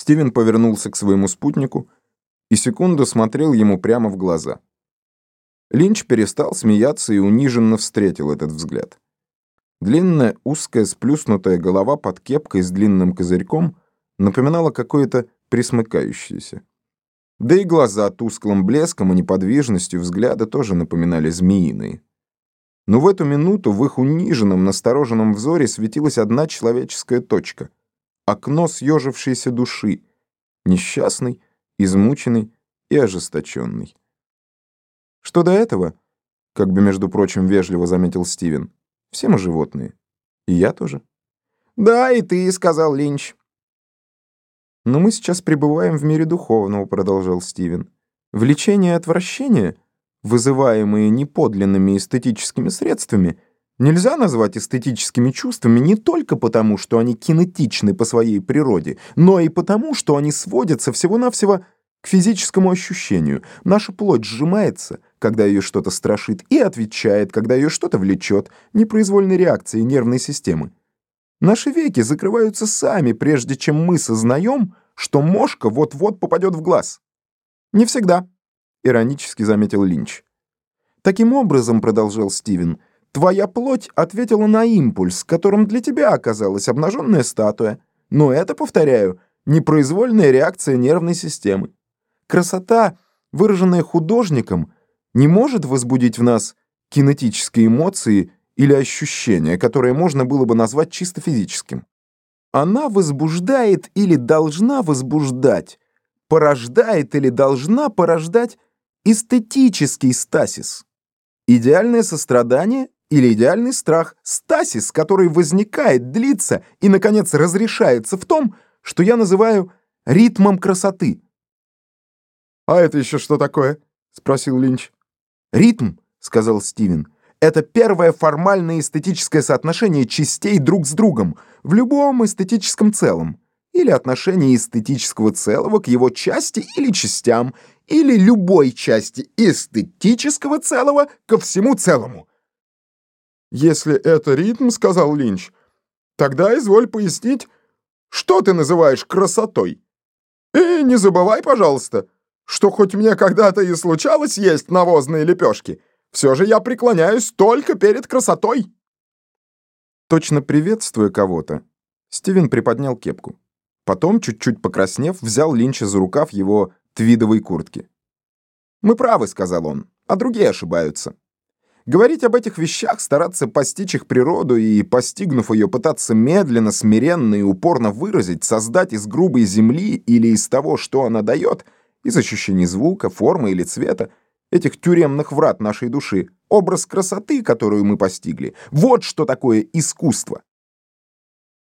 Стивен повернулся к своему спутнику и секунду смотрел ему прямо в глаза. Линч перестал смеяться и униженно встретил этот взгляд. Длинная, узкая, сплюснутая голова под кепкой с длинным козырьком напоминала какое-то присмыкающееся. Да и глаза тусклым блеском и неподвижностью взгляда тоже напоминали змеиные. Но в эту минуту в их униженном, настороженном взоре светилась одна человеческая точка — окно съежившейся души, несчастный, измученный и ожесточенный. Что до этого, как бы, между прочим, вежливо заметил Стивен, все мы животные. И я тоже. «Да, и ты», — сказал Линч. «Но мы сейчас пребываем в мире духовного», — продолжал Стивен. «Влечение и отвращение, вызываемые неподлинными эстетическими средствами, нельзя назвать эстетическими чувствами не только потому, что они кинетичны по своей природе, но и потому, что они сводятся всего-навсего к физическому ощущению. Наша плоть сжимается, когда ее что-то страшит, и отвечает, когда ее что-то влечет, непроизвольной реакцией нервной системы. Наши веки закрываются сами, прежде чем мы сознаем, что мошка вот-вот попадет в глаз. Не всегда, иронически заметил Линч. Таким образом, продолжал Стивен, твоя плоть ответила на импульс, которым для тебя оказалась обнаженная статуя. Но это, повторяю, непроизвольная реакция нервной системы. Красота, выраженная художником, не может возбудить в нас кинетические эмоции или ощущения, которые можно было бы назвать чисто физическим. Она возбуждает или должна возбуждать, порождает или должна порождать эстетический стасис. Идеальное сострадание или идеальный страх, стасис, который возникает, длится и, наконец, разрешается в том, что я называю ритмом красоты. «А это еще что такое?» — спросил Линч. «Ритм», — сказал Стивен, — «это первое формальное эстетическое соотношение частей друг с другом в любом эстетическом целом, или отношение эстетического целого к его части или частям, или любой части эстетического целого ко всему целому». «Если это ритм, — сказал Линч, — тогда изволь пояснить, что ты называешь красотой. И не забывай, пожалуйста, — что хоть мне когда-то и случалось есть навозные лепешки, все же я преклоняюсь только перед красотой. Точно приветствуя кого-то, Стивен приподнял кепку. Потом, чуть-чуть покраснев, взял Линча за рукав его твидовой куртки. «Мы правы», — сказал он, — «а другие ошибаются. Говорить об этих вещах, стараться постичь их природу и, постигнув ее, пытаться медленно, смиренно и упорно выразить, создать из грубой земли или из того, что она дает — из ощущений звука, формы или цвета, этих тюремных врат нашей души, образ красоты, которую мы постигли. Вот что такое искусство.